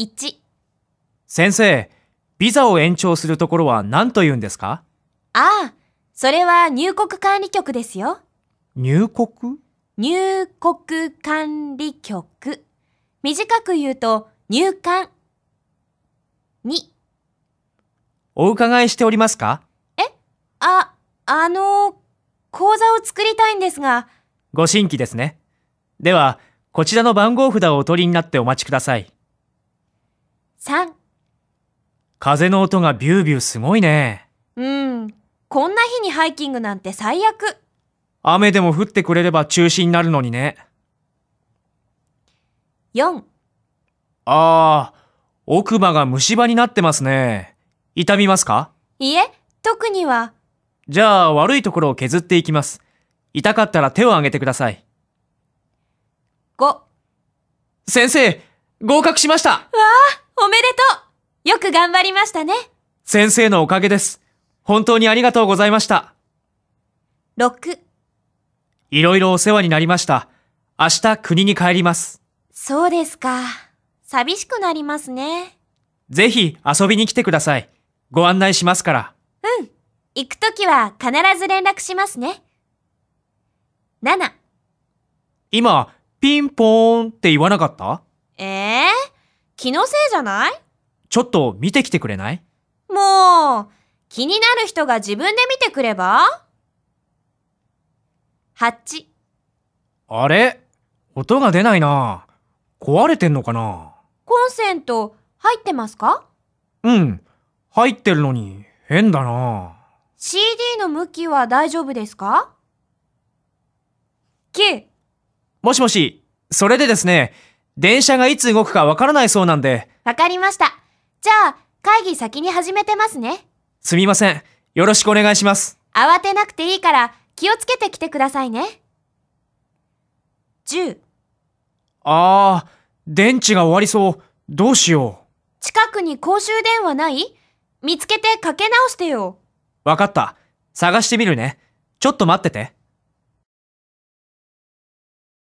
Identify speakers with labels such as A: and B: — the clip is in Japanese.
A: 1、
B: 先生、ビザを延長するところは何と言うんですか？
A: ああ、それは入国管理局ですよ。
B: 入国？
A: 入国管理局。短く言うと入管。2、
B: お伺いしておりますか？
A: あ、あの、口座を作りたいんですが、
B: ご新規ですね。では、こちらの番号札をお取りになってお待ちください。
A: 3、
B: 風の音がビュービューすごいね。
A: うん、こんな日にハイキングなんて最悪。
B: 雨でも降ってくれれば中止になるのにね。
A: 4、
B: あー、奥歯が虫歯になってますね。痛みますか？
A: いえ、特には、
B: じゃあ悪いところを削っていきます。痛かったら手を挙げてください。
A: 5、
B: 先生、合格しました
A: おめでとうよく頑張りましたね。
B: 先生のおかげです。本当にありがとうございました。
A: 6、
B: いろいろお世話になりました。明日国に帰ります。
A: そうですか。寂しくなりますね。
B: ぜひ遊びに来てください。ご案内しますから。
A: うん。行くときは必ず連絡しますね。7、
B: 今、ピンポーンって言わなかった？
A: ええ気のせいじゃない？
B: ちょっと見てきてくれない？
A: もう、気になる人が自分で見てくれば ?8、
B: あれ？音が出ないな。壊れてんのかな？
A: コンセント入ってますか？
B: うん。入ってるのに変だな。
A: ?CD の向きは大丈夫ですか ?9、
B: もしもし、それでですね、電車がいつ動くかわからないそうなんで、
A: わかりました。じゃあ、会議先に始めてますね。
B: すみません。よろしくお願いします。
A: 慌てなくていいから気をつけてきてくださいね。10、
B: あー、電池が終わりそう。どうしよ
A: 近くに公衆電話ない？見つけてかけ直してよ。
B: う。わかった。探してみるね。ちょっと待ってて。